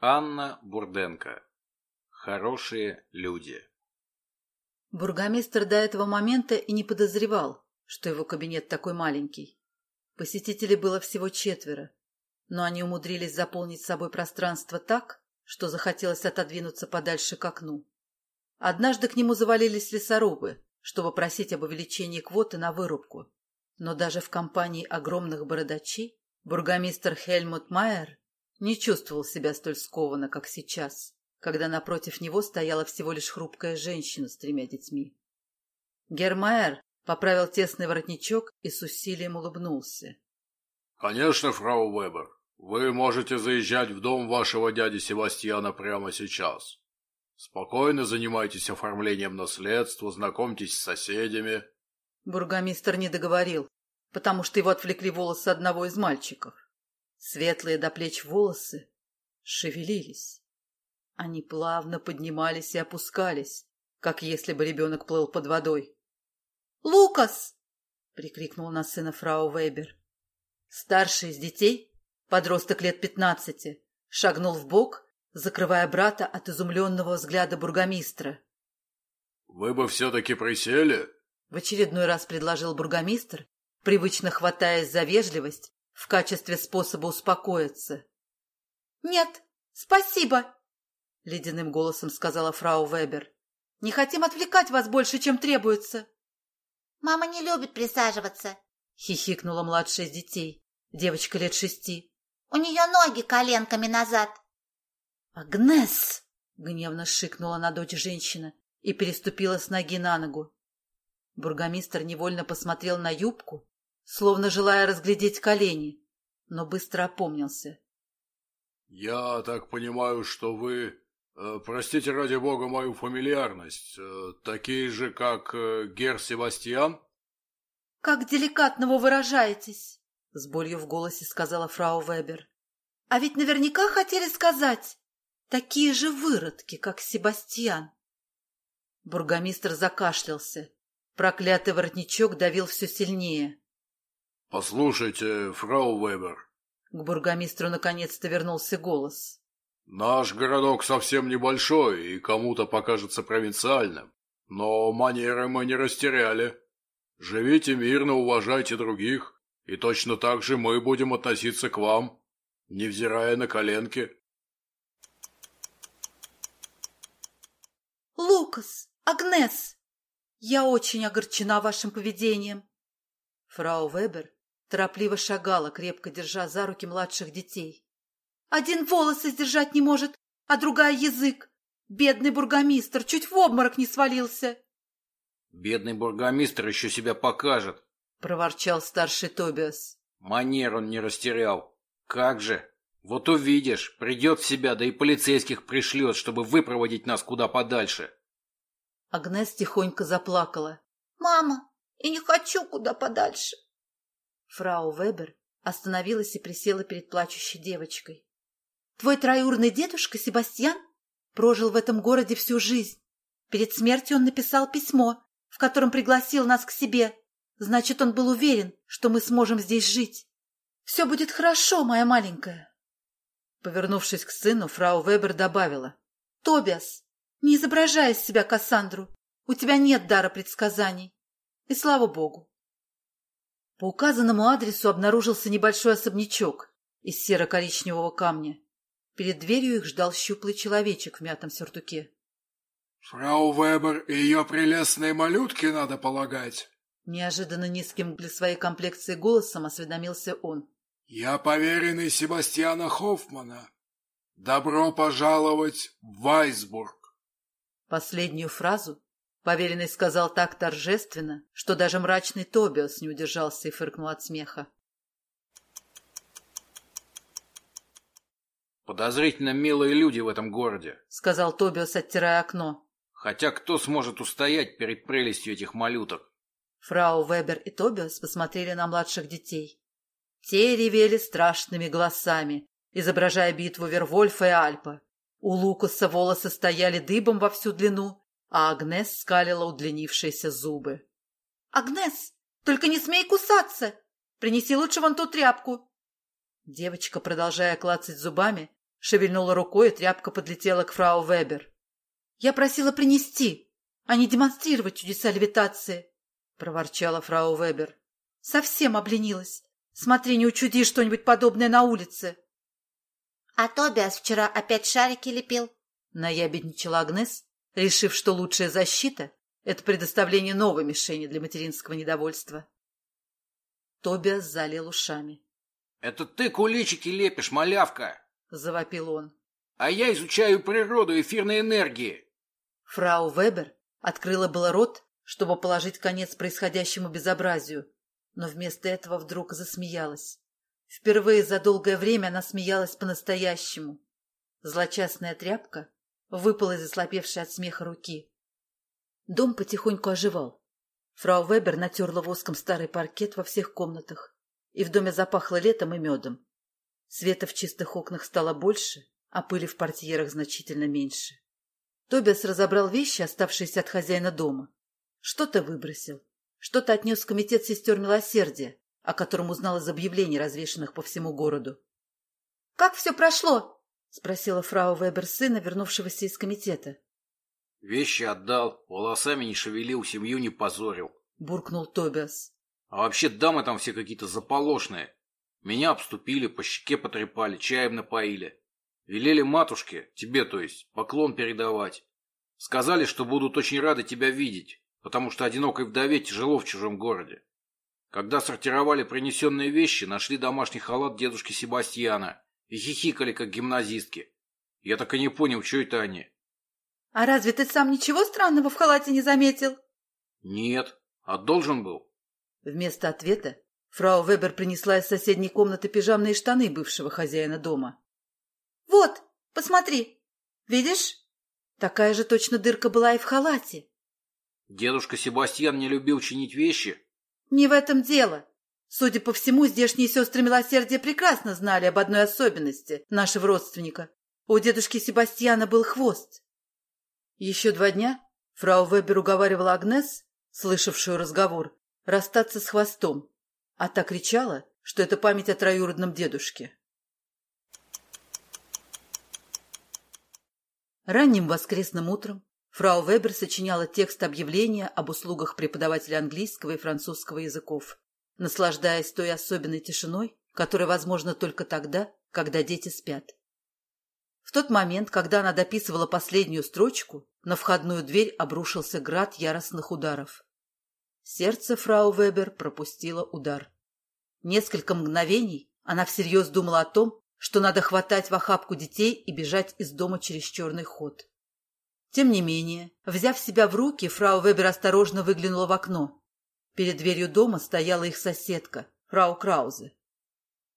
Анна Бурденко. Хорошие люди. Бургомистр до этого момента и не подозревал, что его кабинет такой маленький. Посетителей было всего четверо, но они умудрились заполнить собой пространство так, что захотелось отодвинуться подальше к окну. Однажды к нему завалились лесорубы, чтобы просить об увеличении квоты на вырубку. Но даже в компании огромных бородачей бургомистр Хельмут Майер не чувствовал себя столь скованно, как сейчас когда напротив него стояла всего лишь хрупкая женщина с тремя детьми. Гермайер поправил тесный воротничок и с усилием улыбнулся. — Конечно, фрау Вебер, вы можете заезжать в дом вашего дяди Севастьяна прямо сейчас. Спокойно занимайтесь Светлые до плеч волосы шевелились. Они плавно поднимались и опускались, как если бы ребенок плыл под водой. «Лукас!» — прикрикнул на сына фрау Вебер. Старший из детей, подросток лет пятнадцати, шагнул в бок, закрывая брата от изумленного взгляда бургомистра. «Вы бы все-таки присели?» — в очередной раз предложил бургомистр, привычно хватаясь за вежливость в качестве способа успокоиться. — Нет, спасибо, — ледяным голосом сказала фрау Вебер. — Не хотим отвлекать вас больше, чем требуется. — Мама не любит присаживаться, — хихикнула младшая из детей, девочка лет шести. — У нее ноги коленками назад. — Агнес! — гневно шикнула на дочь женщина и переступила с ноги на ногу. Бургомистр невольно посмотрел на юбку, словно желая разглядеть колени, но быстро بس Я так понимаю, что вы... Э, простите, ради бога, мою фамильярность. Э, такие же, как э, Гер Себастьян? — Как деликатно вы выражаетесь, — с болью в голосе сказала фрау Вебер. — А ведь наверняка хотели сказать, такие же выродки, как Себастьян. Бургомистр закашлялся. Проклятый воротничок давил все сильнее. Послушайте, фрау Вебер. К бургомистру наконец-то вернулся голос. Наш городок совсем небольшой и кому-то покажется провинциальным, но манеры мы не растеряли. Живите мирно, уважайте других, и точно так же мы будем относиться к вам, невзирая на коленки. Лукас, Агнес, я очень огорчена вашим поведением. Фрау Вебер торопливо шагала, крепко держа за руки младших детей. Один волос издержать не может, а другая язык. Бедный бургомистр чуть в обморок не свалился. — Бедный бургомистр еще себя покажет, — проворчал старший Тобиас. — Манер он не растерял. Как же! Фрау Вебер остановилась и присела перед плачущей девочкой. «Твой троюрный дедушка, Себастьян, прожил в этом городе всю жизнь. Перед смертью он написал письмо, в котором пригласил нас к себе. Значит, он был уверен, что мы сможем здесь жить. Все будет хорошо, моя маленькая». Повернувшись к сыну, фрау Вебер добавила. «Тобиас, не изображай из себя Кассандру. У тебя нет дара предсказаний. И слава богу, по Указанному адресу обнаружился небольшой особнячок из серо-коричневого камня. Перед дверью их ждал щуплый человечек в мятом сюртуке. — Фрау Вебер и ее прелестные малютки, надо полагать? Неожиданно низким для своей комплекции голосом осведомился он. — Я поверенный Себастьяна Хоффмана. Добро пожаловать в Вайсбург. Последнюю фразу Поверенный сказал так торжественно, что даже мрачный Тобиас не удержался и фыркнул от смеха. «Подозрительно милые люди в этом городе», — сказал Тобиас, оттирая окно. «Хотя кто сможет устоять перед прелестью этих малюток?» Фрау Вебер и Тобиас посмотрели на младших детей. Те ревели страшными голосами, изображая битву Вервольфа и Альпа. У Лукаса волосы стояли дыбом во всю длину, а Агнес скалила удлинившиеся зубы. «Агнес, только не смей кусаться! Принеси лучше вон ту тряпку!» Девочка, продолжая клацать зубами, шевельнула рукой, и тряпка подлетела к фрау Вебер. «Я просила принести, а не демонстрировать чудеса левитации!» — проворчала фрау Вебер. «Совсем обленилась. Смотри, не учуди что-нибудь подобное на улице!» «А Тобиас вчера опять шарики лепил!» — наябедничала Агнес, Решив, что лучшая защита — это предоставление новой мишени для материнского недовольства. Тобиас залил ушами. — Это ты куличики лепишь, малявка! — завопил он. — А я изучаю природу эфирной энергии! Фрау Вебер открыла было рот, чтобы положить конец происходящему безобразию, но вместо этого вдруг засмеялась. Впервые за долгое время она смеялась по-настоящему. Злочастная тряпка Выпал из ослабевшей от смеха руки. Дом потихоньку оживал. Фрау Вебер натерла воском старый паркет во всех комнатах, и в доме запахло летом и медом. Света в чистых окнах стало больше, а пыли в портьерах значительно меньше. Тобиас разобрал вещи, оставшиеся от хозяина дома. Что-то выбросил, что-то отнес в комитет сестер милосердия, о котором узнал из объявлений, развешанных по всему городу. — Как все прошло? Спросила фрау Вебер сына, вернувшегося из комитета. — Вещи отдал, волосами не шевелил, семью не позорил. — буркнул Тобиас. — А вообще дамы там все какие-то заполошные. Меня обступили, по щеке потрепали, чаем напоили. Велели матушке, тебе то есть, поклон передавать. Сказали, что будут очень рады тебя видеть, потому что одинокой вдове тяжело в чужом городе. Когда сортировали принесенные вещи, нашли домашний халат дедушки Себастьяна хихикали, как гимназистки. Я так и не понял, что это они. — А разве ты сам ничего странного в халате не заметил? — Нет, а должен был. Вместо ответа фрау Вебер принесла из соседней комнаты пижамные штаны бывшего хозяина дома. — Вот, посмотри, видишь? Такая же точно дырка была и в халате. Дедушка Себастьян не любил чинить вещи. Не в этом дело. Судя по всему, здешние сестры милосердия прекрасно знали об одной особенности нашего родственника. У дедушки Себастьяна был хвост. Еще два дня фрау Вебер уговаривала Агнес, слышавшую разговор, расстаться с хвостом, а та кричала, что это память о троюродном дедушке. Ранним воскресным утром Фрау Вебер сочиняла текст объявления об услугах преподавателя английского и французского языков, наслаждаясь той особенной тишиной, которая возможна только тогда, когда дети спят. В тот момент, когда она дописывала последнюю строчку, на входную дверь обрушился град яростных ударов. Сердце фрау Вебер пропустило удар. Несколько мгновений она всерьез думала о том, что надо хватать в охапку детей и бежать из дома через черный ход. Тем не менее, взяв себя в руки, фрау Вебер осторожно выглянула в окно Перед дверью дома стояла их соседка, фрау Краузе.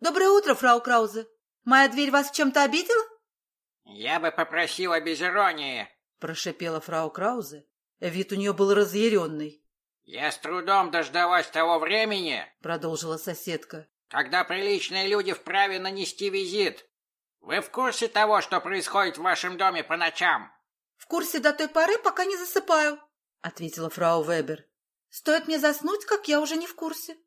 «Доброе утро, фрау Краузе! Моя дверь вас чем-то обидела?» «Я бы попросила без иронии!» – прошепела фрау Краузе. Вид у нее был разъяренный. «Я с трудом дождалась того времени», — продолжила соседка, «когда приличные люди вправе нанести визит. Вы в курсе того, что происходит в вашем доме по ночам?» «В курсе до той поры, пока не засыпаю», — ответила фрау Вебер. Стоит мне заснуть, как я уже не в курсе.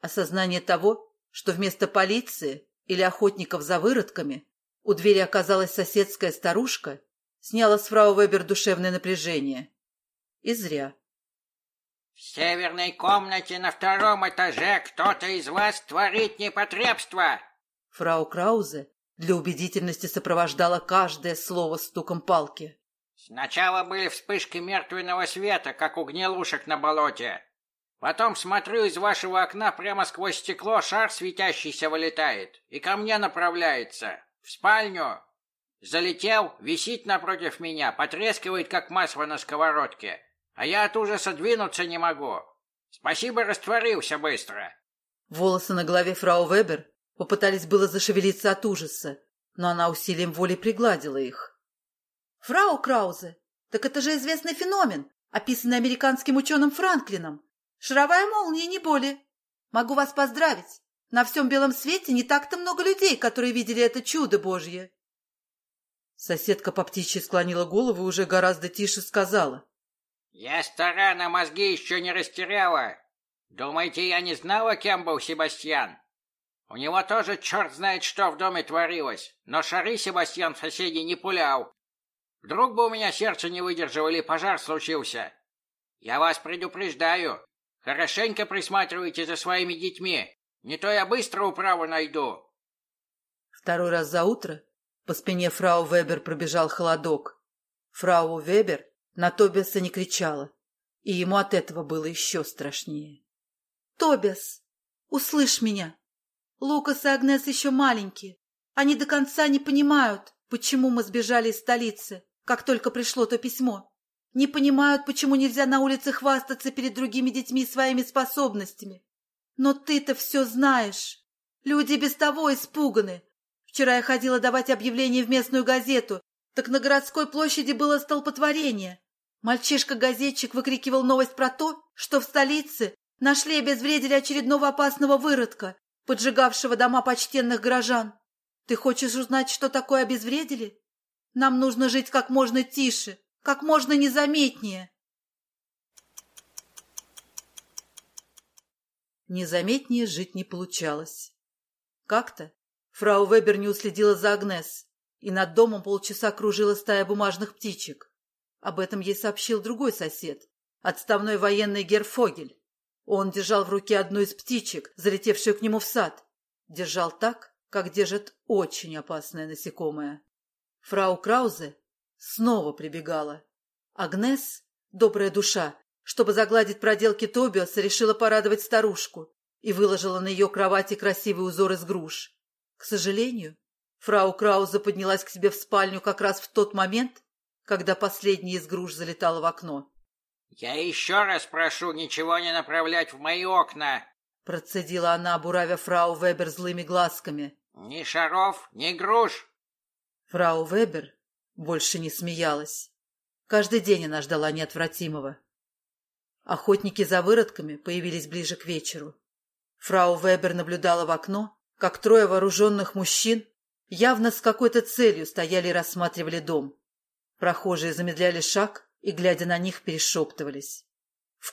Осознание того, что вместо полиции или охотников за выродками у двери оказалась соседская старушка, сняло с фрау Вебер душевное напряжение. И зря. В северной комнате на Сначала были вспышки мертвенного света, как у гнилушек на болоте. Потом смотрю из вашего окна прямо сквозь стекло, шар светящийся вылетает и ко мне направляется. В спальню. Залетел, висит напротив меня, потрескивает, как масло на сковородке. А я от ужаса двинуться не могу. Спасибо, растворился быстро. Волосы на голове фрау Вебер попытались было зашевелиться от ужаса, но она усилием воли пригладила их. «Фрау Краузе, так это же известный феномен, описанный американским ученым Франклином. Шаровая молния, не более. Могу вас поздравить. На всем белом свете не так-то много людей, которые видели это чудо Божье». Соседка по птичьи склонила голову и уже гораздо тише сказала. «Я стара, на мозги еще не растеряла. Думаете, я не знала, кем был Себастьян? У него тоже черт знает что Вдруг бы у меня сердце не выдерживали, пожар случился. Я вас предупреждаю. Хорошенько присматривайте за своими детьми. Не то я быстро управу найду. Второй раз за утро по спине фрау Вебер пробежал холодок. Фрау Вебер на Тобиаса не кричала, и ему от этого было еще страшнее. «Тобиас, услышь меня! Лукас и Агнес еще маленькие. Они до конца не понимают, почему мы сбежали из столицы как только пришло то письмо. Не понимают, почему нельзя на улице хвастаться перед другими детьми своими способностями. Но ты-то все знаешь. Люди без того испуганы. Вчера я ходила давать объявление в местную газету, так на городской площади было столпотворение. Мальчишка-газетчик выкрикивал новость про то, что в столице нашли и обезвредили очередного опасного выродка, поджигавшего дома почтенных горожан. Ты хочешь узнать, что такое обезвредили? Нам нужно жить как можно тише, как можно незаметнее. Незаметнее жить не получалось. Как-то фрау Вебер не уследила за Агнес, и над домом полчаса кружила стая бумажных птичек. Об этом ей сообщил другой сосед, отставной военный Герфогель. Он держал в руке одну из птичек, залетевшую к нему в сад. Держал так, как держит очень опасное насекомое. Фрау Краузе снова прибегала. Агнес, добрая душа, чтобы загладить проделки Тобиаса, решила порадовать старушку и выложила на ее кровати красивый узор из груш. К сожалению, фрау Крауза поднялась к себе в спальню как раз в тот момент, когда последняя из груш залетала в окно. «Я еще раз прошу ничего не направлять в мои окна!» Процедила она, буравя фрау Вебер злыми глазками. «Ни шаров, ни груш!» Фрау Вебер больше не смеялась. Каждый день она ждала неотвратимого. Охотники за выродками появились ближе к вечеру. Фрау Вебер наблюдала в окно, как трое вооруженных мужчин явно с какой-то целью стояли и рассматривали дом. Прохожие замедляли шаг и, глядя на них, перешептывались. В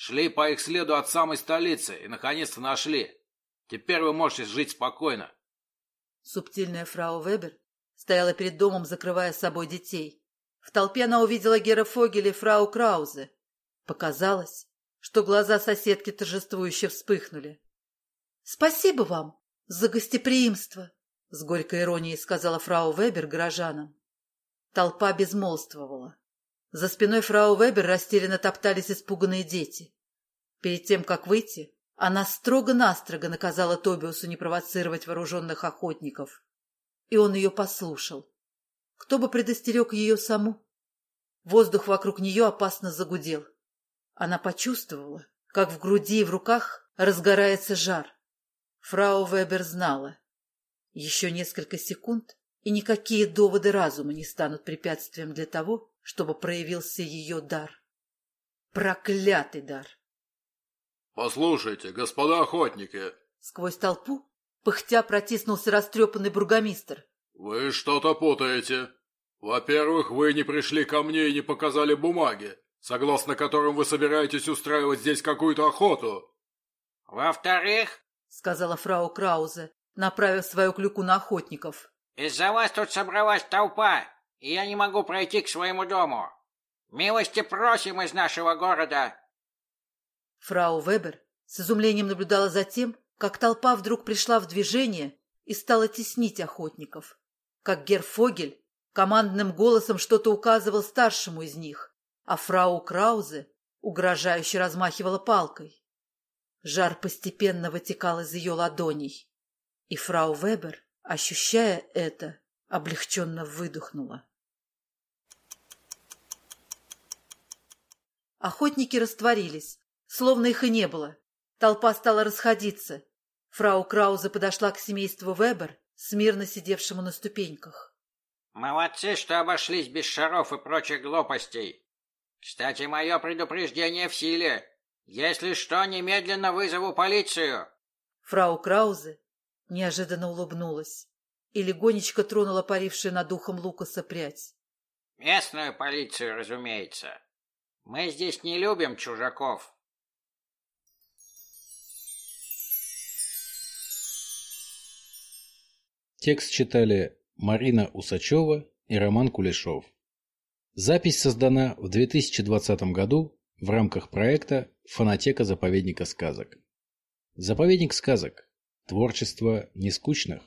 Шли по их следу от самой столицы и, наконец-то, нашли. Теперь вы можете жить спокойно. Субтильная фрау Вебер стояла перед домом, закрывая с собой детей. В толпе она увидела Гера Фогеля и фрау Краузе. Показалось, что глаза соседки торжествующе вспыхнули. — Спасибо вам за гостеприимство, — с горькой иронией сказала фрау Вебер горожанам. Толпа безмолвствовала. За спиной фрау Вебер растерянно топтались испуганные дети. Перед тем, как выйти, она строго-настрого наказала Тобиусу не провоцировать вооруженных охотников. И он ее послушал. Кто бы предостерег ее саму? Воздух вокруг нее опасно загудел. Она почувствовала, как в груди и в руках разгорается жар. Фрау Вебер знала. Еще несколько секунд, и никакие доводы разума не станут препятствием для того, чтобы проявился ее дар. Проклятый дар! «Послушайте, господа охотники!» Сквозь толпу, пыхтя, протиснулся растрепанный бургомистр. «Вы что-то путаете. Во-первых, вы не пришли ко мне и не показали бумаги, согласно которым вы собираетесь устраивать здесь какую-то охоту. Во-вторых, — сказала фрау Краузе, направив свою клюку на охотников, из-за вас тут собралась толпа, и я не могу пройти к своему дому. Милости просим из нашего города!» Фрау Вебер с изумлением наблюдала за тем, как толпа вдруг пришла в движение и стала теснить охотников. Как Герфогель командным голосом что-то указывал старшему из них, а фрау Краузе угрожающе размахивала палкой. Жар постепенно вытекал из ее ладоней, и фрау Вебер ощущая это, облегченно выдохнула. Охотники растворились, словно их и не было. Толпа стала расходиться. Фрау Краузе подошла к семейству Вебер, смирно сидевшему на ступеньках. «Молодцы, что обошлись без шаров и прочих глупостей. Кстати, мое неожиданно улыбнулась. И легонечко тронула парившую над ухом Лукаса прядь. «Местную полицию, разумеется. Мы здесь не любим чужаков». Текст читали Марина Усачева и Роман Кулешов. Запись создана в 2020 году в рамках проекта «Фонотека заповедника сказок». Заповедник сказок творчество нескучных.